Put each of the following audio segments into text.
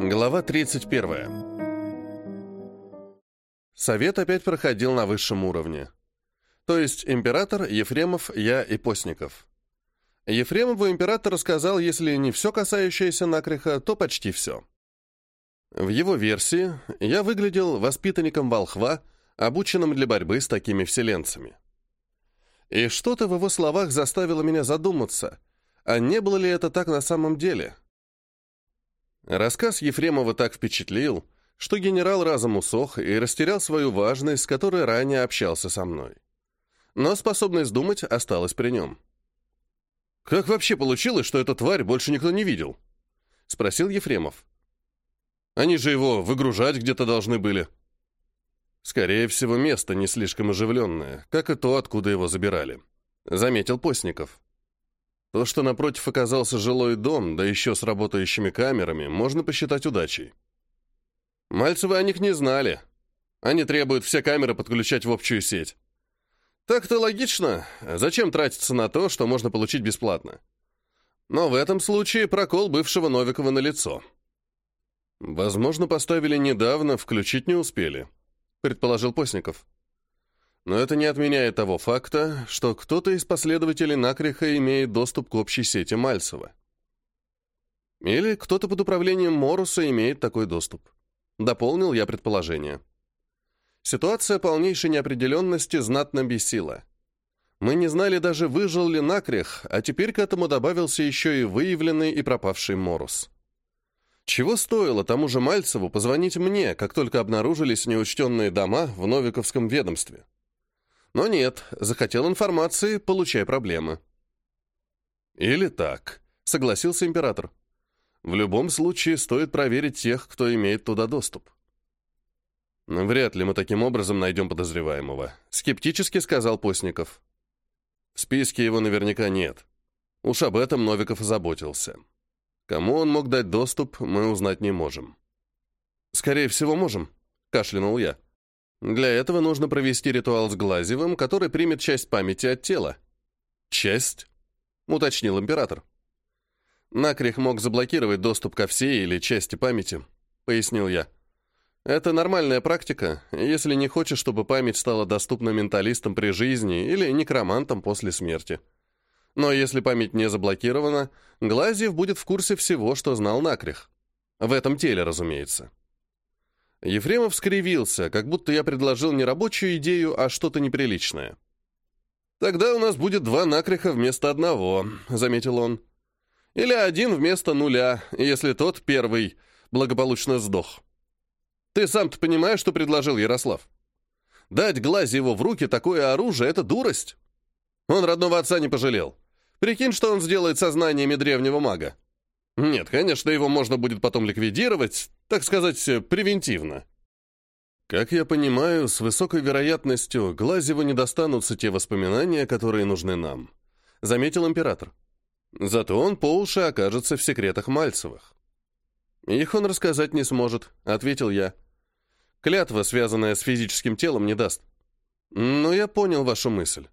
Глава 31. Совет опять проходил на высшем уровне. То есть император, Ефремов, я и Постников. Ефремову император рассказал, если не все касающееся накриха, то почти все. В его версии я выглядел воспитанником волхва, обученным для борьбы с такими вселенцами. И что-то в его словах заставило меня задуматься, а не было ли это так на самом деле? Рассказ Ефремова так впечатлил, что генерал разом усох и растерял свою важность, с которой ранее общался со мной. Но способность думать осталась при нем. «Как вообще получилось, что эту тварь больше никто не видел?» — спросил Ефремов. «Они же его выгружать где-то должны были». «Скорее всего, место не слишком оживленное, как и то, откуда его забирали», — заметил Постников. То, что напротив оказался жилой дом, да еще с работающими камерами, можно посчитать удачей. Мальцевы о них не знали. Они требуют все камеры подключать в общую сеть. Так-то логично. Зачем тратиться на то, что можно получить бесплатно? Но в этом случае прокол бывшего Новикова на лицо. Возможно, поставили недавно, включить не успели, предположил Постников. Но это не отменяет того факта, что кто-то из последователей Накриха имеет доступ к общей сети Мальцева. Или кто-то под управлением Моруса имеет такой доступ. Дополнил я предположение. Ситуация полнейшей неопределенности знатно бесила. Мы не знали даже, выжил ли Накрих, а теперь к этому добавился еще и выявленный и пропавший Морус. Чего стоило тому же Мальцеву позвонить мне, как только обнаружились неучтенные дома в Новиковском ведомстве? Но нет, захотел информации, получай проблемы. Или так, согласился император. В любом случае стоит проверить тех, кто имеет туда доступ. Вряд ли мы таким образом найдем подозреваемого, скептически сказал Постников. В списке его наверняка нет. Уж об этом Новиков озаботился. Кому он мог дать доступ, мы узнать не можем. Скорее всего, можем, кашлянул я. Для этого нужно провести ритуал с Глазевым, который примет часть памяти от тела. «Часть?» — уточнил император. «Накрих мог заблокировать доступ ко всей или части памяти», — пояснил я. «Это нормальная практика, если не хочешь, чтобы память стала доступна менталистам при жизни или некромантам после смерти. Но если память не заблокирована, Глазьев будет в курсе всего, что знал Накрих. В этом теле, разумеется». Ефремов скривился, как будто я предложил не рабочую идею, а что-то неприличное. «Тогда у нас будет два накриха вместо одного», — заметил он. «Или один вместо нуля, если тот первый благополучно сдох. Ты сам-то понимаешь, что предложил Ярослав? Дать глазе его в руки такое оружие — это дурость. Он родного отца не пожалел. Прикинь, что он сделает со знаниями древнего мага. Нет, конечно, его можно будет потом ликвидировать, так сказать, превентивно. Как я понимаю, с высокой вероятностью Глазеву не достанутся те воспоминания, которые нужны нам, заметил император. Зато он по уши окажется в секретах Мальцевых. Их он рассказать не сможет, ответил я. Клятва, связанная с физическим телом, не даст. Но я понял вашу мысль.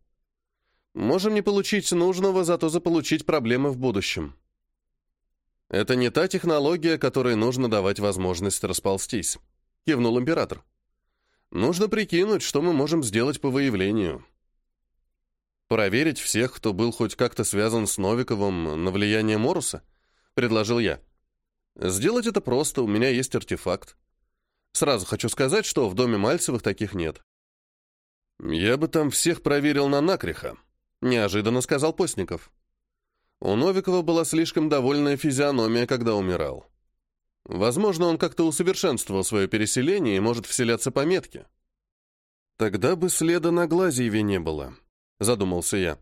Можем не получить нужного, зато заполучить проблемы в будущем. «Это не та технология, которой нужно давать возможность расползтись», — кивнул император. «Нужно прикинуть, что мы можем сделать по выявлению». «Проверить всех, кто был хоть как-то связан с Новиковым на влияние Моруса?» — предложил я. «Сделать это просто, у меня есть артефакт. Сразу хочу сказать, что в доме Мальцевых таких нет». «Я бы там всех проверил на накриха», — неожиданно сказал Постников. У Новикова была слишком довольная физиономия, когда умирал. Возможно, он как-то усовершенствовал свое переселение и может вселяться по метке. Тогда бы следа на Глазьеве не было, задумался я.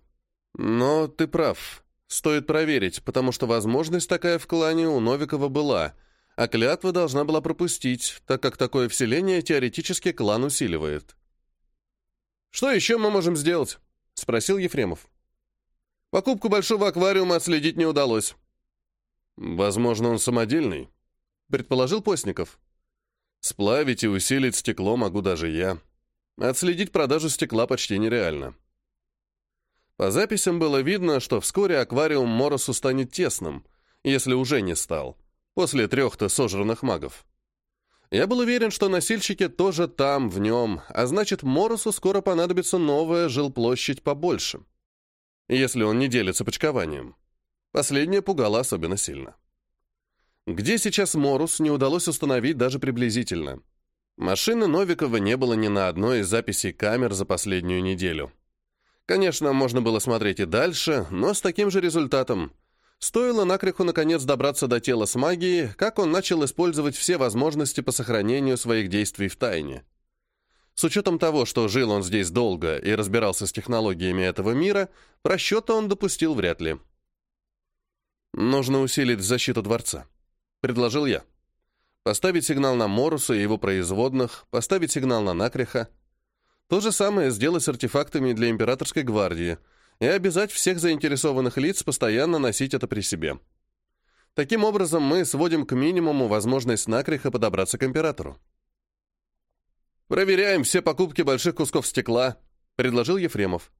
Но ты прав. Стоит проверить, потому что возможность такая в клане у Новикова была, а клятва должна была пропустить, так как такое вселение теоретически клан усиливает. «Что еще мы можем сделать?» — спросил Ефремов. Покупку большого аквариума отследить не удалось. Возможно, он самодельный, предположил Постников. Сплавить и усилить стекло могу даже я. Отследить продажу стекла почти нереально. По записям было видно, что вскоре аквариум Моросу станет тесным, если уже не стал. после трех-то сожранных магов. Я был уверен, что носильщики тоже там, в нем, а значит, Моросу скоро понадобится новая жилплощадь побольше. Если он не делится почкованием. Последнее пугало особенно сильно. Где сейчас Морус, не удалось установить даже приблизительно. Машины Новикова не было ни на одной из записей камер за последнюю неделю. Конечно, можно было смотреть и дальше, но с таким же результатом. Стоило Накриху наконец добраться до тела с магией, как он начал использовать все возможности по сохранению своих действий в тайне. С учетом того, что жил он здесь долго и разбирался с технологиями этого мира, просчета он допустил вряд ли. «Нужно усилить защиту дворца», — предложил я. «Поставить сигнал на Моруса и его производных, поставить сигнал на Накриха. То же самое сделать с артефактами для императорской гвардии — и обязать всех заинтересованных лиц постоянно носить это при себе. Таким образом, мы сводим к минимуму возможность накриха подобраться к императору. «Проверяем все покупки больших кусков стекла», — предложил Ефремов.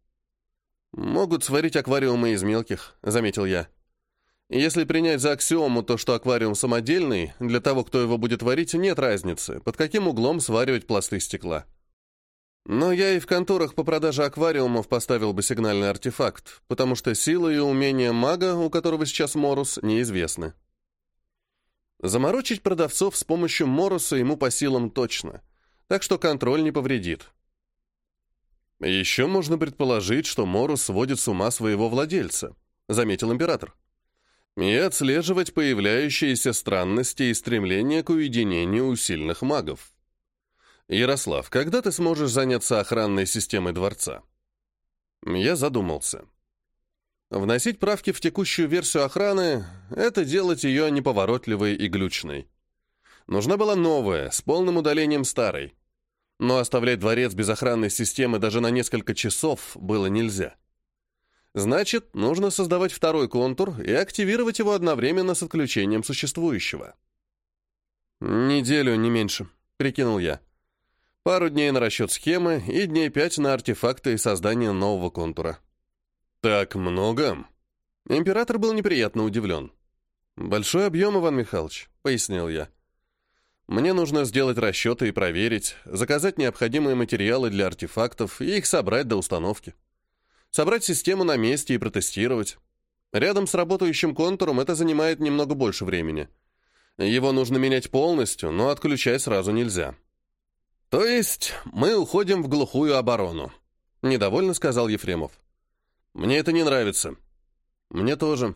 «Могут сварить аквариумы из мелких», — заметил я. «Если принять за аксиому то, что аквариум самодельный, для того, кто его будет варить, нет разницы, под каким углом сваривать пласты стекла». Но я и в конторах по продаже аквариумов поставил бы сигнальный артефакт, потому что сила и умения мага, у которого сейчас Морус, неизвестны. Заморочить продавцов с помощью Моруса ему по силам точно, так что контроль не повредит. Еще можно предположить, что Морус сводит с ума своего владельца, заметил император. И отслеживать появляющиеся странности и стремление к уединению у сильных магов. «Ярослав, когда ты сможешь заняться охранной системой дворца?» Я задумался. Вносить правки в текущую версию охраны — это делать ее неповоротливой и глючной. Нужна была новая, с полным удалением старой. Но оставлять дворец без охранной системы даже на несколько часов было нельзя. Значит, нужно создавать второй контур и активировать его одновременно с отключением существующего. «Неделю, не меньше», — прикинул я. Пару дней на расчет схемы и дней пять на артефакты и создание нового контура. «Так много?» Император был неприятно удивлен. «Большой объем, Иван Михайлович», — пояснил я. «Мне нужно сделать расчеты и проверить, заказать необходимые материалы для артефактов и их собрать до установки. Собрать систему на месте и протестировать. Рядом с работающим контуром это занимает немного больше времени. Его нужно менять полностью, но отключать сразу нельзя». «То есть мы уходим в глухую оборону», — недовольно сказал Ефремов. «Мне это не нравится». «Мне тоже.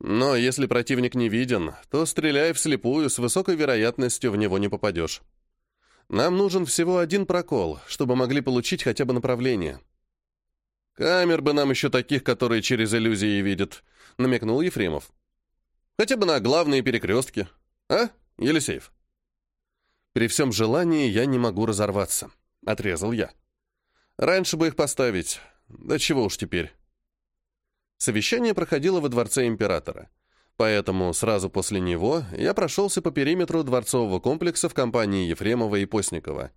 Но если противник не виден, то, стреляя вслепую, с высокой вероятностью в него не попадешь. Нам нужен всего один прокол, чтобы могли получить хотя бы направление». «Камер бы нам еще таких, которые через иллюзии видят», — намекнул Ефремов. «Хотя бы на главные перекрестки. А, Елисеев?» При всем желании я не могу разорваться. Отрезал я. Раньше бы их поставить. Да чего уж теперь. Совещание проходило во дворце императора. Поэтому сразу после него я прошелся по периметру дворцового комплекса в компании Ефремова и Постникова.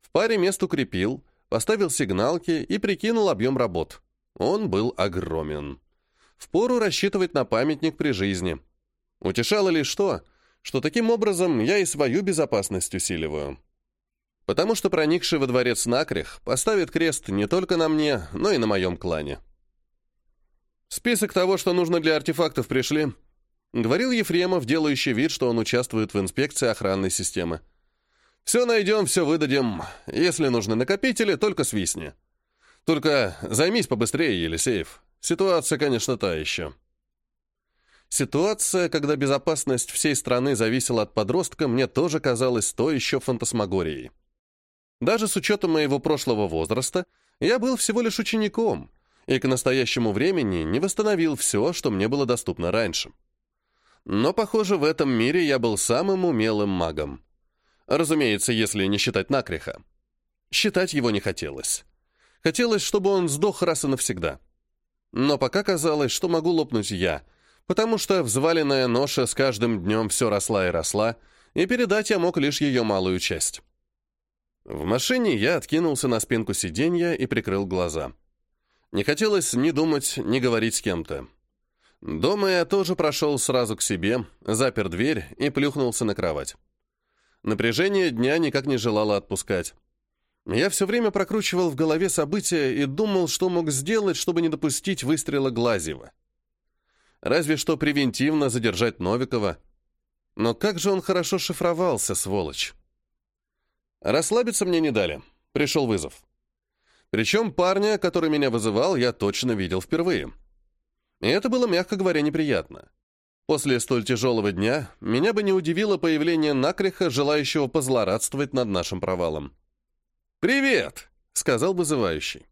В паре мест укрепил, поставил сигналки и прикинул объем работ. Он был огромен. Впору рассчитывать на памятник при жизни. Утешало лишь то, что таким образом я и свою безопасность усиливаю. Потому что проникший во дворец Накрих поставит крест не только на мне, но и на моем клане. Список того, что нужно для артефактов, пришли. Говорил Ефремов, делающий вид, что он участвует в инспекции охранной системы. «Все найдем, все выдадим. Если нужны накопители, только свистни. Только займись побыстрее, Елисеев. Ситуация, конечно, та еще». Ситуация, когда безопасность всей страны зависела от подростка, мне тоже казалась то еще фантасмагорией. Даже с учетом моего прошлого возраста, я был всего лишь учеником, и к настоящему времени не восстановил все, что мне было доступно раньше. Но, похоже, в этом мире я был самым умелым магом. Разумеется, если не считать Накриха. Считать его не хотелось. Хотелось, чтобы он сдох раз и навсегда. Но пока казалось, что могу лопнуть я — потому что взваленная ноша с каждым днем все росла и росла, и передать я мог лишь ее малую часть. В машине я откинулся на спинку сиденья и прикрыл глаза. Не хотелось ни думать, ни говорить с кем-то. Дома я тоже прошел сразу к себе, запер дверь и плюхнулся на кровать. Напряжение дня никак не желало отпускать. Я все время прокручивал в голове события и думал, что мог сделать, чтобы не допустить выстрела Глазьева. Разве что превентивно задержать Новикова. Но как же он хорошо шифровался, сволочь. Расслабиться мне не дали. Пришел вызов. Причем парня, который меня вызывал, я точно видел впервые. И это было, мягко говоря, неприятно. После столь тяжелого дня меня бы не удивило появление накреха, желающего позлорадствовать над нашим провалом. «Привет!» — сказал вызывающий.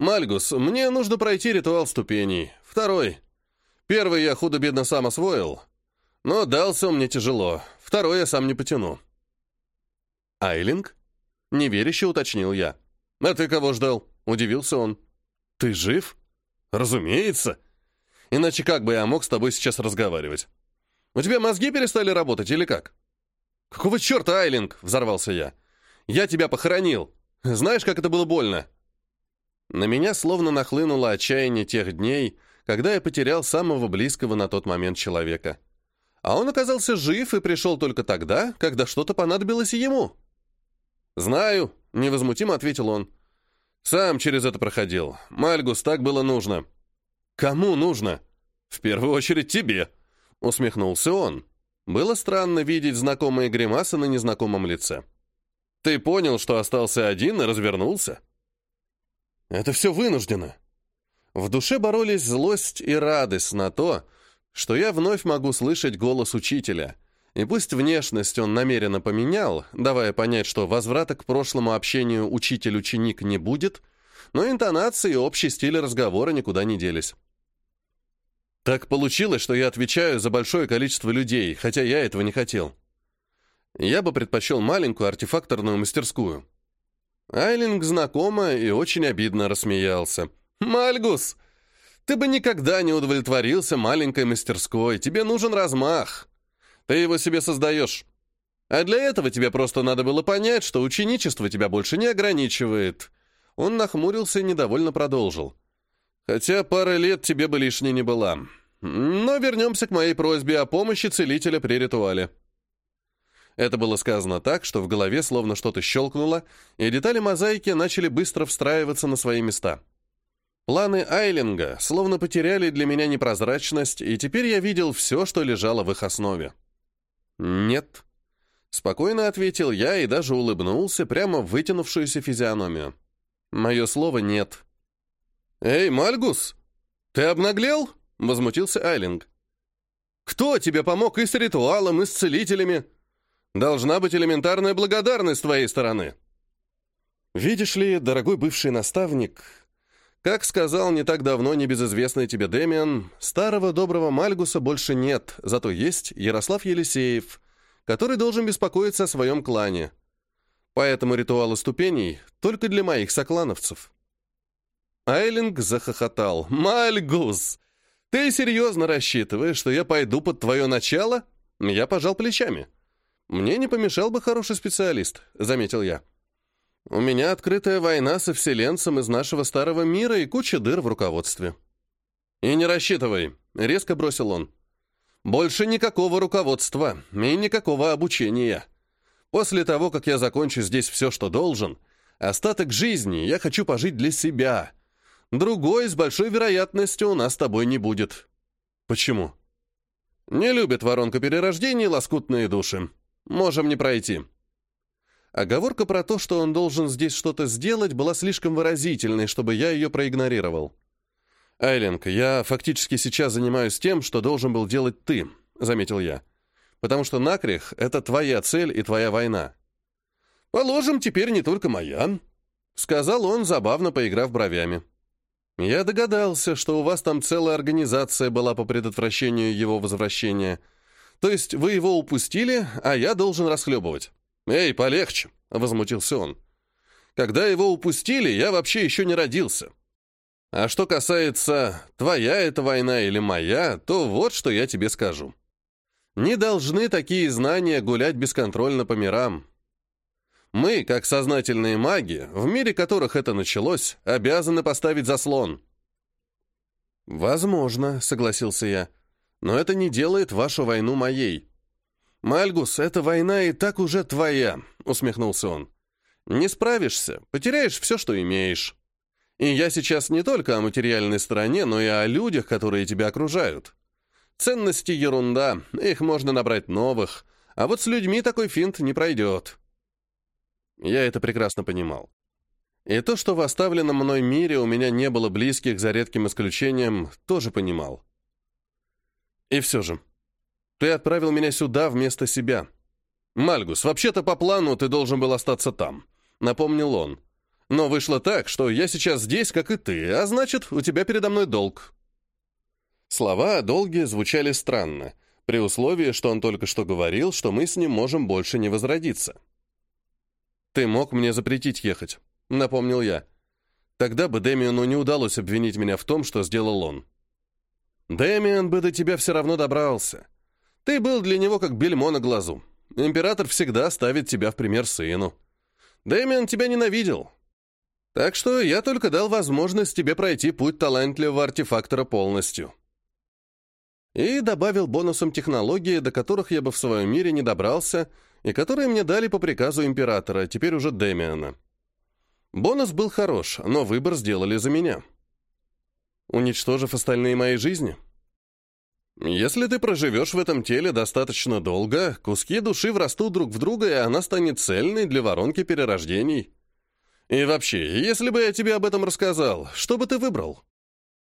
«Мальгус, мне нужно пройти ритуал ступеней. Второй. Первый я худо-бедно сам освоил, но дался мне тяжело. Второй я сам не потяну». «Айлинг?» — неверяще уточнил я. «А ты кого ждал?» — удивился он. «Ты жив?» «Разумеется!» Иначе как бы я мог с тобой сейчас разговаривать? У тебя мозги перестали работать или как? Какого черта, Айлинг? Взорвался я. Я тебя похоронил. Знаешь, как это было больно? На меня словно нахлынуло отчаяние тех дней, когда я потерял самого близкого на тот момент человека. А он оказался жив и пришел только тогда, когда что-то понадобилось ему. «Знаю», — невозмутимо ответил он. «Сам через это проходил. Мальгус, так было нужно». «Кому нужно?» «В первую очередь тебе», — усмехнулся он. Было странно видеть знакомые гримасы на незнакомом лице. «Ты понял, что остался один и развернулся?» «Это все вынуждено». В душе боролись злость и радость на то, что я вновь могу слышать голос учителя, и пусть внешность он намеренно поменял, давая понять, что возврата к прошлому общению учитель-ученик не будет, но интонации и общий стиль разговора никуда не делись. Так получилось, что я отвечаю за большое количество людей, хотя я этого не хотел. Я бы предпочел маленькую артефакторную мастерскую. Айлинг знакомо и очень обидно рассмеялся. «Мальгус, ты бы никогда не удовлетворился маленькой мастерской. Тебе нужен размах. Ты его себе создаешь. А для этого тебе просто надо было понять, что ученичество тебя больше не ограничивает». Он нахмурился и недовольно продолжил. Хотя пара лет тебе бы лишней не была. Но вернемся к моей просьбе о помощи целителя при ритуале. Это было сказано так, что в голове словно что-то щелкнуло, и детали мозаики начали быстро встраиваться на свои места. Планы Айлинга словно потеряли для меня непрозрачность, и теперь я видел все, что лежало в их основе. «Нет», — спокойно ответил я и даже улыбнулся прямо в вытянувшуюся физиономию. «Мое слово нет». «Эй, Мальгус, ты обнаглел?» — возмутился Айлинг. «Кто тебе помог и с ритуалом, и с целителями? Должна быть элементарная благодарность с твоей стороны». «Видишь ли, дорогой бывший наставник, как сказал не так давно небезызвестный тебе Демиан, старого доброго Мальгуса больше нет, зато есть Ярослав Елисеев, который должен беспокоиться о своем клане. Поэтому ритуалы ступеней только для моих соклановцев». Айлинг захохотал. «Мальгус, ты серьезно рассчитываешь, что я пойду под твое начало?» Я пожал плечами. «Мне не помешал бы хороший специалист», — заметил я. «У меня открытая война со вселенцем из нашего старого мира и куча дыр в руководстве». «И не рассчитывай», — резко бросил он. «Больше никакого руководства и никакого обучения. После того, как я закончу здесь все, что должен, остаток жизни я хочу пожить для себя, Другой с большой вероятностью у нас с тобой не будет. Почему? Не любит воронка перерождений лоскутные души. Можем не пройти. Оговорка про то, что он должен здесь что-то сделать, была слишком выразительной, чтобы я ее проигнорировал. «Айленка, я фактически сейчас занимаюсь тем, что должен был делать ты», — заметил я. «Потому что накрех — это твоя цель и твоя война». «Положим, теперь не только моя», — сказал он, забавно поиграв бровями. «Я догадался, что у вас там целая организация была по предотвращению его возвращения. То есть вы его упустили, а я должен расхлебывать». «Эй, полегче!» — возмутился он. «Когда его упустили, я вообще еще не родился. А что касается твоя эта война или моя, то вот что я тебе скажу. Не должны такие знания гулять бесконтрольно по мирам. Мы, как сознательные маги, в мире которых это началось, обязаны поставить заслон. «Возможно», — согласился я. «Но это не делает вашу войну моей». «Мальгус, эта война и так уже твоя», — усмехнулся он. «Не справишься, потеряешь все, что имеешь. И я сейчас не только о материальной стороне, но и о людях, которые тебя окружают. Ценности — ерунда, их можно набрать новых, а вот с людьми такой финт не пройдет». Я это прекрасно понимал. И то, что в оставленном мной мире у меня не было близких, за редким исключением, тоже понимал. И все же, ты отправил меня сюда вместо себя. Мальгус, вообще-то по плану ты должен был остаться там, напомнил он. Но вышло так, что я сейчас здесь, как и ты, а значит, у тебя передо мной долг. Слова о долге звучали странно, при условии, что он только что говорил, что мы с ним можем больше не возродиться. Ты мог мне запретить ехать напомнил я. Тогда бы Дэмиону не удалось обвинить меня в том, что сделал он. Дэмион бы до тебя все равно добрался. Ты был для него как бельмо на глазу. Император всегда ставит тебя в пример сыну. Дэмион тебя ненавидел. Так что я только дал возможность тебе пройти путь талантливого артефактора полностью. И добавил бонусом технологии, до которых я бы в своем мире не добрался, и которые мне дали по приказу императора, теперь уже Дэмиона. Бонус был хорош, но выбор сделали за меня. Уничтожив остальные мои жизни? Если ты проживешь в этом теле достаточно долго, куски души врастут друг в друга, и она станет цельной для воронки перерождений. И вообще, если бы я тебе об этом рассказал, что бы ты выбрал?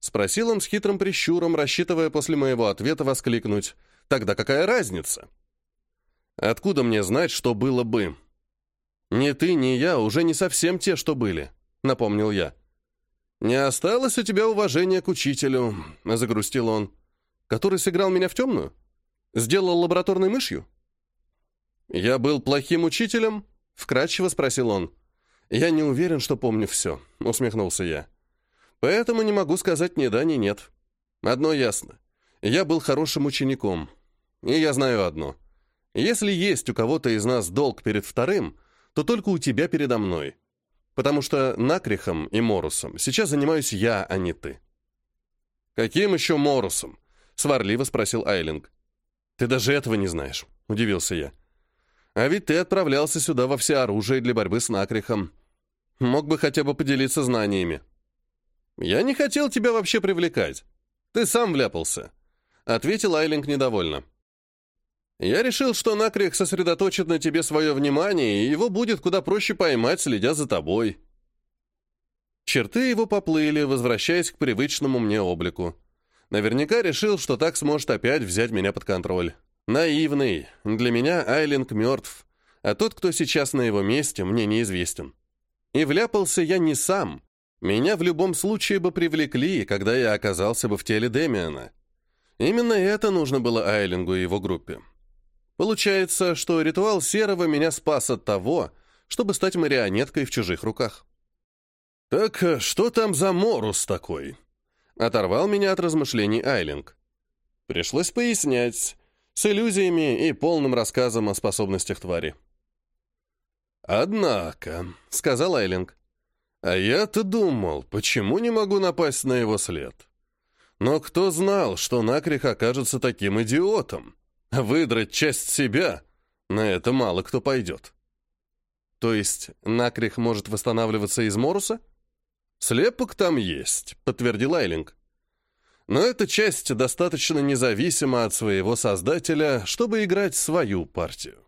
Спросил он с хитрым прищуром, рассчитывая после моего ответа воскликнуть. Тогда какая разница? Откуда мне знать, что было бы? «Ни ты, ни я уже не совсем те, что были», — напомнил я. «Не осталось у тебя уважения к учителю», — загрустил он, «который сыграл меня в темную? Сделал лабораторной мышью?» «Я был плохим учителем?» — вкратчиво спросил он. «Я не уверен, что помню все», — усмехнулся я. «Поэтому не могу сказать ни да, ни нет. Одно ясно. Я был хорошим учеником. И я знаю одно. Если есть у кого-то из нас долг перед вторым, то только у тебя передо мной. Потому что Накрихом и Морусом сейчас занимаюсь я, а не ты». «Каким еще Морусом?» — сварливо спросил Айлинг. «Ты даже этого не знаешь», — удивился я. «А ведь ты отправлялся сюда во все оружие для борьбы с Накрихом. Мог бы хотя бы поделиться знаниями». «Я не хотел тебя вообще привлекать. Ты сам вляпался», — ответил Айлинг недовольно. Я решил, что Накрих сосредоточит на тебе свое внимание, и его будет куда проще поймать, следя за тобой. Черты его поплыли, возвращаясь к привычному мне облику. Наверняка решил, что так сможет опять взять меня под контроль. Наивный. Для меня Айлинг мертв, а тот, кто сейчас на его месте, мне неизвестен. И вляпался я не сам. Меня в любом случае бы привлекли, когда я оказался бы в теле Демиана. Именно это нужно было Айлингу и его группе. Получается, что ритуал Серого меня спас от того, чтобы стать марионеткой в чужих руках. «Так э, что там за Морус такой?» Оторвал меня от размышлений Айлинг. Пришлось пояснять, с иллюзиями и полным рассказом о способностях твари. «Однако», — сказал Айлинг, — «а я-то думал, почему не могу напасть на его след? Но кто знал, что Накрих окажется таким идиотом?» Выдрать часть себя — на это мало кто пойдет. То есть Накрих может восстанавливаться из Моруса? Слепок там есть, подтвердил Айлинг. Но эта часть достаточно независима от своего создателя, чтобы играть свою партию.